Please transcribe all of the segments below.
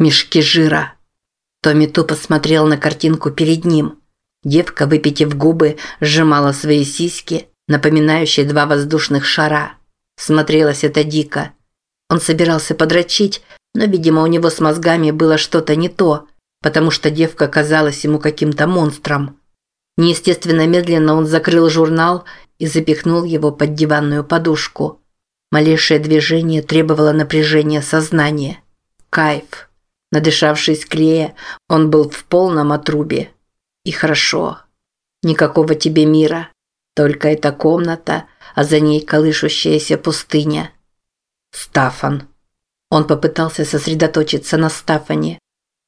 Мешки жира. Томми тупо смотрел на картинку перед ним. Девка, выпитив губы, сжимала свои сиськи, напоминающие два воздушных шара. Смотрелось это дико. Он собирался подрочить, но, видимо, у него с мозгами было что-то не то, потому что девка казалась ему каким-то монстром. Неестественно медленно он закрыл журнал и запихнул его под диванную подушку. Малейшее движение требовало напряжения сознания. Кайф. Надышавшись клея, он был в полном отрубе. И хорошо. Никакого тебе мира. Только эта комната, а за ней колышущаяся пустыня. Стафан. Он попытался сосредоточиться на Стафане.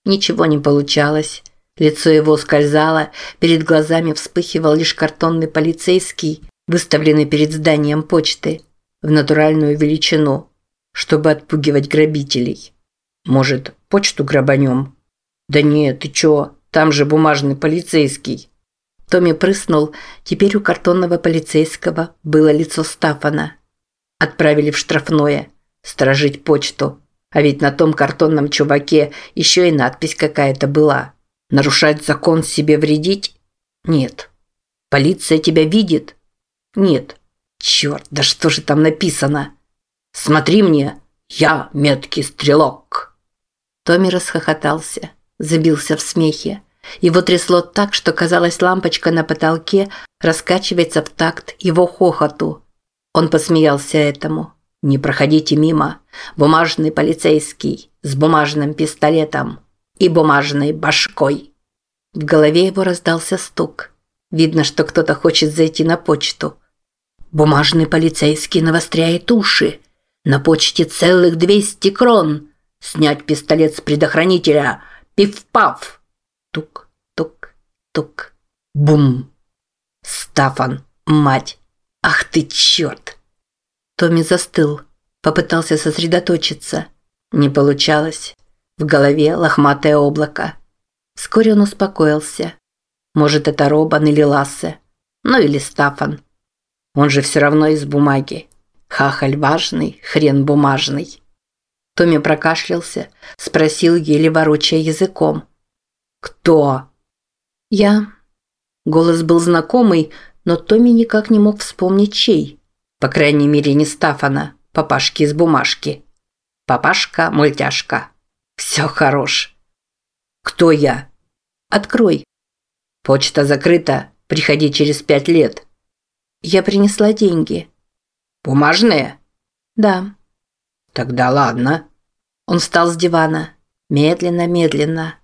Ничего не получалось. Лицо его скользало, перед глазами вспыхивал лишь картонный полицейский, выставленный перед зданием почты, в натуральную величину, чтобы отпугивать грабителей. Может, почту грабанем? Да нет, ты чё, там же бумажный полицейский. Томми прыснул, теперь у картонного полицейского было лицо Стафана. Отправили в штрафное, сторожить почту. А ведь на том картонном чуваке еще и надпись какая-то была. Нарушать закон себе вредить? Нет. Полиция тебя видит? Нет. Черт, да что же там написано? Смотри мне, я меткий стрелок. Томми расхохотался, забился в смехе. Его трясло так, что казалось, лампочка на потолке раскачивается в такт его хохоту. Он посмеялся этому. «Не проходите мимо. Бумажный полицейский с бумажным пистолетом и бумажной башкой». В голове его раздался стук. Видно, что кто-то хочет зайти на почту. Бумажный полицейский навостряет уши. На почте целых 200 крон. Снять пистолет с предохранителя. Пиф-паф. Тук, тук, тук. Бум. Стафан, мать. Ах ты черт. Томми застыл. Попытался сосредоточиться. Не получалось. В голове лохматое облако. Вскоре он успокоился. Может, это Робан или Лассе. Ну или Стафан. Он же все равно из бумаги. Хахаль важный, хрен бумажный. Томми прокашлялся, спросил, еле ворочая языком. «Кто?» «Я». Голос был знакомый, но Томми никак не мог вспомнить, чей. По крайней мере, не Стафана, папашки из бумажки. Папашка, мультяшка. Все хорош. Кто я? Открой. Почта закрыта. Приходи через пять лет. Я принесла деньги. Бумажные? Да. Тогда ладно. Он встал с дивана. Медленно, медленно.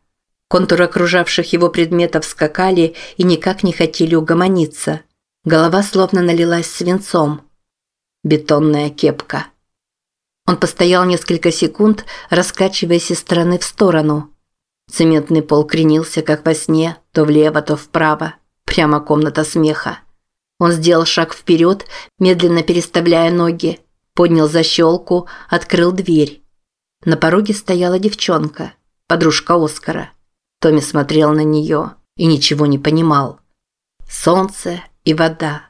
Контуры окружавших его предметов скакали и никак не хотели угомониться. Голова словно налилась свинцом бетонная кепка. Он постоял несколько секунд, раскачиваясь из стороны в сторону. Цементный пол кренился, как во сне, то влево, то вправо. Прямо комната смеха. Он сделал шаг вперед, медленно переставляя ноги, поднял защелку, открыл дверь. На пороге стояла девчонка, подружка Оскара. Томми смотрел на нее и ничего не понимал. Солнце и вода.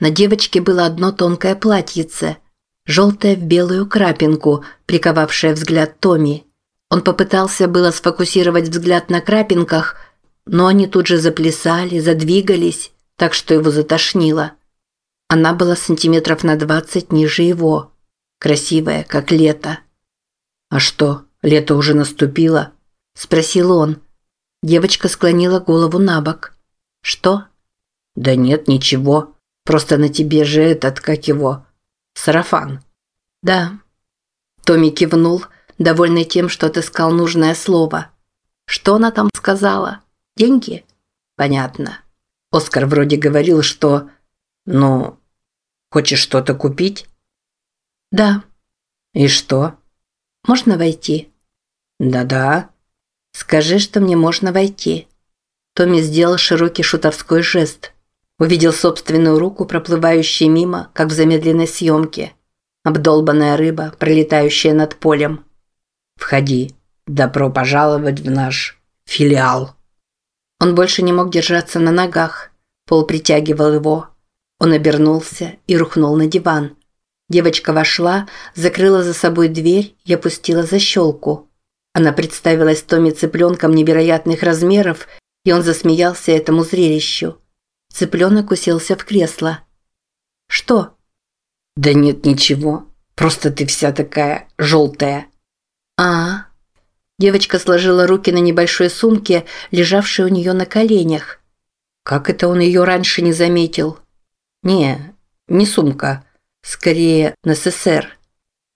На девочке было одно тонкое платьице, желтое в белую крапинку, приковавшее взгляд Томи. Он попытался было сфокусировать взгляд на крапинках, но они тут же заплясали, задвигались, так что его затошнило. Она была сантиметров на двадцать ниже его, красивая, как лето. «А что, лето уже наступило?» – спросил он. Девочка склонила голову на бок. «Что?» «Да нет, ничего. Просто на тебе же этот, как его, сарафан. Да. Томми кивнул, довольный тем, что отыскал нужное слово. Что она там сказала? Деньги? Понятно. Оскар вроде говорил, что... Ну, хочешь что-то купить? Да. И что? Можно войти? Да-да. Скажи, что мне можно войти. Томми сделал широкий шутовской жест – Увидел собственную руку, проплывающую мимо, как в замедленной съемке. Обдолбанная рыба, пролетающая над полем. «Входи. Добро пожаловать в наш филиал». Он больше не мог держаться на ногах. Пол притягивал его. Он обернулся и рухнул на диван. Девочка вошла, закрыла за собой дверь и опустила защелку. Она представилась Томе цыпленком невероятных размеров, и он засмеялся этому зрелищу. Цыпленок уселся в кресло. «Что?» «Да нет ничего. Просто ты вся такая желтая». «А, Девочка сложила руки на небольшой сумке, лежавшей у нее на коленях. Как это он ее раньше не заметил? Не, не сумка. Скорее, НССР.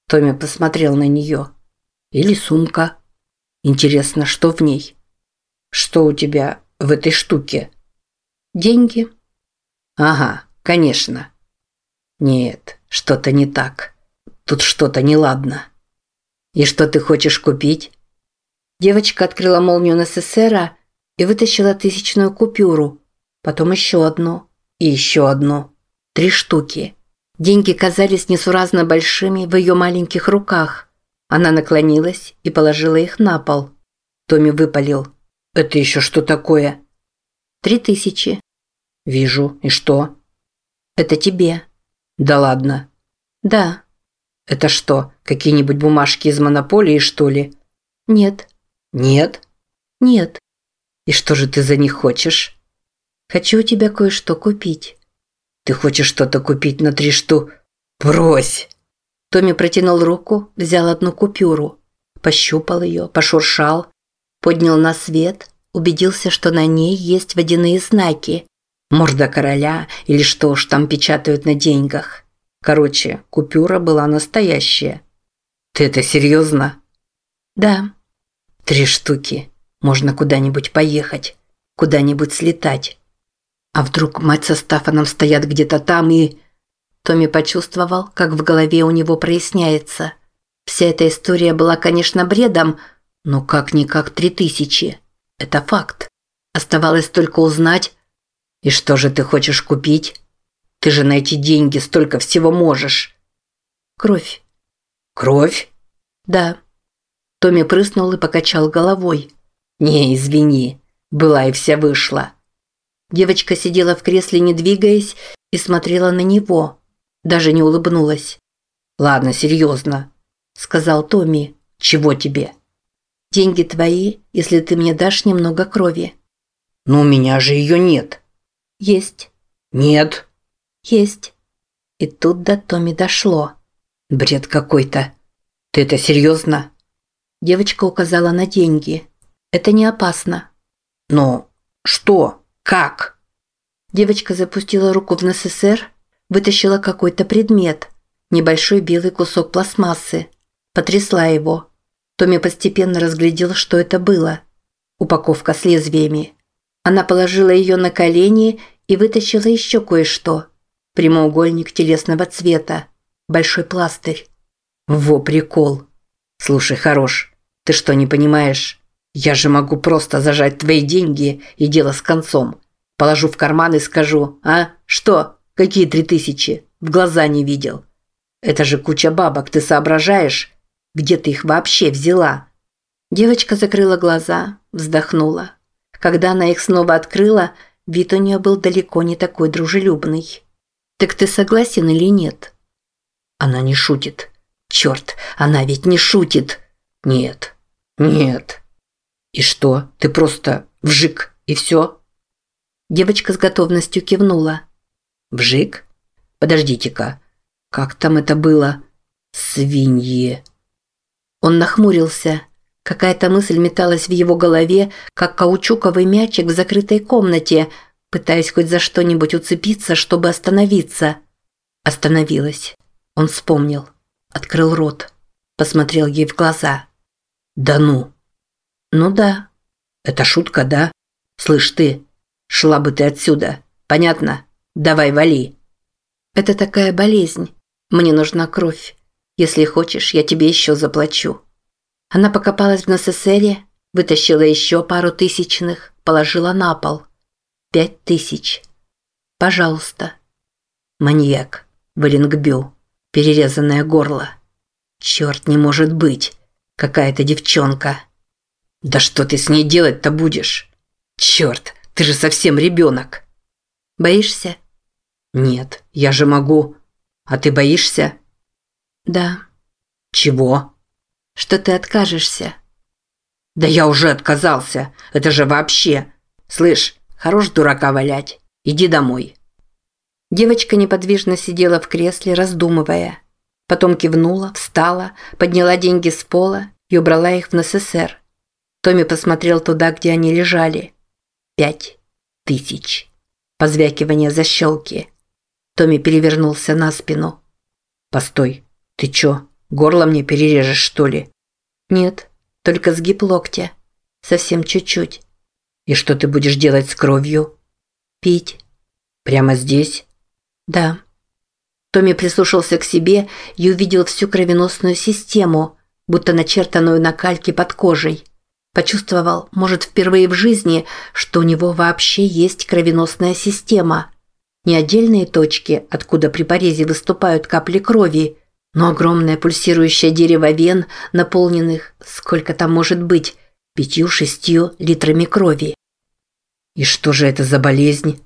Томми посмотрел на нее. Или сумка. Интересно, что в ней? Что у тебя в этой штуке? Деньги. Ага, конечно. Нет, что-то не так. Тут что-то неладно. И что ты хочешь купить? Девочка открыла молнию НССРа и вытащила тысячную купюру. Потом еще одну. И еще одну. Три штуки. Деньги казались несуразно большими в ее маленьких руках. Она наклонилась и положила их на пол. Томми выпалил. «Это еще что такое?» «Три тысячи». «Вижу. И что?» «Это тебе». «Да ладно». «Да». «Это что, какие-нибудь бумажки из монополии, что ли?» «Нет». Нет? Нет. И что же ты за них хочешь? Хочу у тебя кое-что купить. Ты хочешь что-то купить на три шту? Брось! Томми протянул руку, взял одну купюру, пощупал ее, пошуршал, поднял на свет, убедился, что на ней есть водяные знаки. Морда короля или что уж там печатают на деньгах. Короче, купюра была настоящая. Ты это серьезно? Да. Три штуки. Можно куда-нибудь поехать, куда-нибудь слетать. А вдруг мать со Стафаном стоят где-то там и... Томми почувствовал, как в голове у него проясняется. Вся эта история была, конечно, бредом, но как-никак три тысячи. Это факт. Оставалось только узнать... И что же ты хочешь купить? Ты же на эти деньги столько всего можешь. Кровь. Кровь? Да. Томми прыснул и покачал головой. «Не, извини, была и вся вышла». Девочка сидела в кресле, не двигаясь, и смотрела на него. Даже не улыбнулась. «Ладно, серьезно», – сказал Томми. «Чего тебе?» «Деньги твои, если ты мне дашь немного крови». «Но у меня же ее нет». «Есть». «Нет». «Есть». И тут до Томми дошло. «Бред какой-то. Ты это серьезно?» Девочка указала на деньги. Это не опасно. Но что? Как? Девочка запустила руку в НССР, вытащила какой-то предмет. Небольшой белый кусок пластмассы. Потрясла его. Томми постепенно разглядел, что это было. Упаковка с лезвиями. Она положила ее на колени и вытащила еще кое-что. Прямоугольник телесного цвета. Большой пластырь. Во прикол. Слушай, хорош. Ты что, не понимаешь? Я же могу просто зажать твои деньги и дело с концом. Положу в карман и скажу, а? Что? Какие три тысячи? В глаза не видел. Это же куча бабок, ты соображаешь? Где ты их вообще взяла? Девочка закрыла глаза, вздохнула. Когда она их снова открыла, вид у нее был далеко не такой дружелюбный. «Так ты согласен или нет?» Она не шутит. Черт, она ведь не шутит. Нет. Нет. И что? Ты просто вжик и все? Девочка с готовностью кивнула. Вжик? Подождите-ка. Как там это было? Свиньи. Он нахмурился. Какая-то мысль металась в его голове, как каучуковый мячик в закрытой комнате, пытаясь хоть за что-нибудь уцепиться, чтобы остановиться. Остановилась. Он вспомнил. Открыл рот. Посмотрел ей в глаза. Да ну. Ну да. Это шутка, да? Слышь ты, шла бы ты отсюда. Понятно? Давай вали. Это такая болезнь. Мне нужна кровь. Если хочешь, я тебе еще заплачу. Она покопалась в НССРе, вытащила еще пару тысячных, положила на пол. Пять тысяч. Пожалуйста. Маньяк. Валенгбю. Перерезанное горло. Черт, не может быть какая-то девчонка. Да что ты с ней делать-то будешь? Черт, ты же совсем ребенок. Боишься? Нет, я же могу. А ты боишься? Да. Чего? Что ты откажешься. Да я уже отказался. Это же вообще. Слышь, хорош дурака валять. Иди домой. Девочка неподвижно сидела в кресле, раздумывая. Потом кивнула, встала, подняла деньги с пола и убрала их в НССР. Томми посмотрел туда, где они лежали. Пять тысяч. Позвякивание защелки. Томми перевернулся на спину. «Постой, ты чё, горло мне перережешь, что ли?» «Нет, только сгиб локтя. Совсем чуть-чуть. И что ты будешь делать с кровью? Пить. Прямо здесь? Да. Томми прислушался к себе и увидел всю кровеносную систему, будто начертанную на кальке под кожей. Почувствовал, может, впервые в жизни, что у него вообще есть кровеносная система. Не отдельные точки, откуда при порезе выступают капли крови, но огромное пульсирующее дерево вен, наполненных, сколько там может быть, пятью-шестью литрами крови. «И что же это за болезнь?»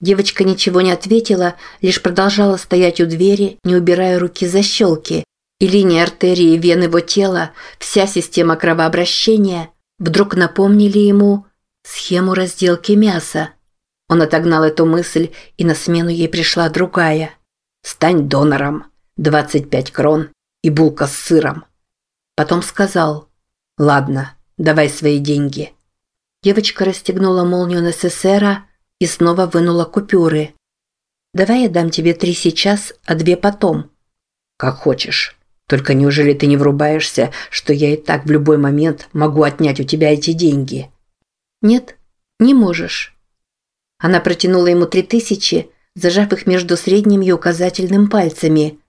Девочка ничего не ответила, лишь продолжала стоять у двери, не убирая руки за щелки, и линия артерии вен его тела, вся система кровообращения вдруг напомнили ему схему разделки мяса. Он отогнал эту мысль, и на смену ей пришла другая. «Стань донором!» 25 крон и булка с сыром. Потом сказал, «Ладно, давай свои деньги». Девочка расстегнула молнию НССРа и снова вынула купюры. «Давай я дам тебе три сейчас, а две потом». «Как хочешь. Только неужели ты не врубаешься, что я и так в любой момент могу отнять у тебя эти деньги?» «Нет, не можешь». Она протянула ему три тысячи, зажав их между средним и указательным пальцами –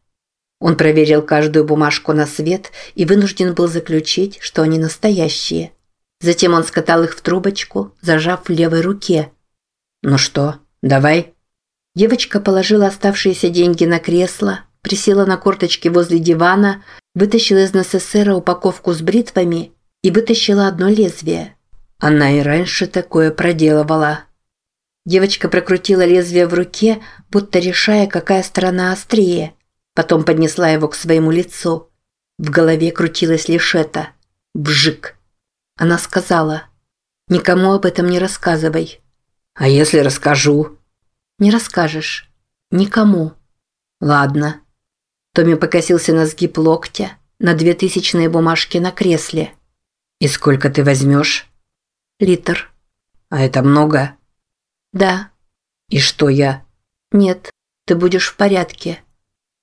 он проверил каждую бумажку на свет и вынужден был заключить, что они настоящие. Затем он скатал их в трубочку, зажав в левой руке. «Ну что, давай?» Девочка положила оставшиеся деньги на кресло, присела на корточки возле дивана, вытащила из НССР упаковку с бритвами и вытащила одно лезвие. Она и раньше такое проделывала. Девочка прокрутила лезвие в руке, будто решая, какая сторона острее – Потом поднесла его к своему лицу. В голове крутилось лишь это. Вжик. Она сказала, «Никому об этом не рассказывай». «А если расскажу?» «Не расскажешь. Никому». «Ладно». Томми покосился на сгиб локтя, на две тысячные бумажки на кресле. «И сколько ты возьмешь?» «Литр». «А это много?» «Да». «И что я?» «Нет, ты будешь в порядке».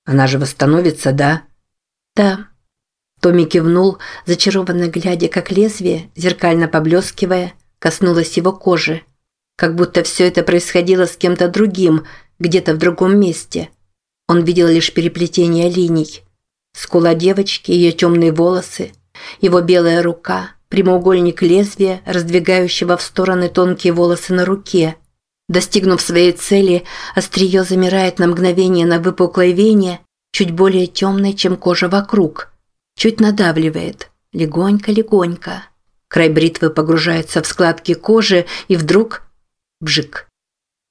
Она же восстановится, да? Да. Томми кивнул, зачарованно глядя, как лезвие, зеркально поблескивая, коснулось его кожи. Как будто все это происходило с кем-то другим, где-то в другом месте. Он видел лишь переплетение линий. Скула девочки, ее темные волосы, его белая рука, прямоугольник лезвия, раздвигающего в стороны тонкие волосы на руке – Достигнув своей цели, острие замирает на мгновение на выпуклой вене, чуть более темной, чем кожа вокруг. Чуть надавливает. Легонько-легонько. Край бритвы погружается в складки кожи, и вдруг... Бжик.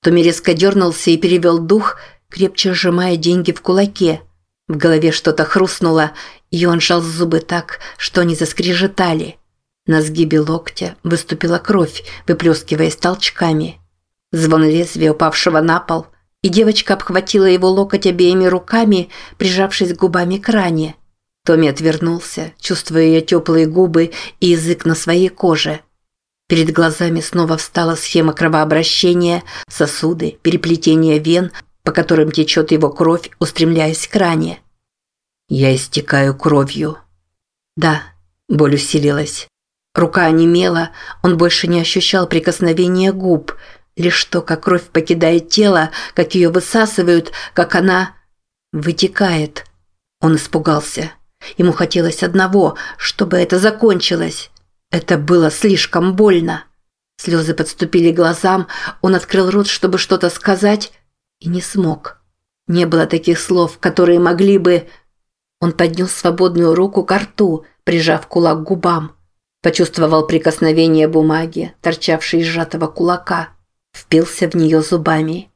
Томми резко дернулся и перевел дух, крепче сжимая деньги в кулаке. В голове что-то хрустнуло, и он сжал зубы так, что они заскрежетали. На сгибе локтя выступила кровь, выплескиваясь толчками. Звон лезвия, упавшего на пол, и девочка обхватила его локоть обеими руками, прижавшись губами к ране. Томми отвернулся, чувствуя ее теплые губы и язык на своей коже. Перед глазами снова встала схема кровообращения, сосуды, переплетение вен, по которым течет его кровь, устремляясь к ране. «Я истекаю кровью». Да, боль усилилась. Рука онемела, он больше не ощущал прикосновения губ – Лишь то, как кровь покидает тело, как ее высасывают, как она вытекает. Он испугался. Ему хотелось одного, чтобы это закончилось. Это было слишком больно. Слезы подступили к глазам, он открыл рот, чтобы что-то сказать, и не смог. Не было таких слов, которые могли бы... Он поднес свободную руку к рту, прижав кулак к губам. Почувствовал прикосновение бумаги, торчавшей из сжатого кулака впился в нее зубами.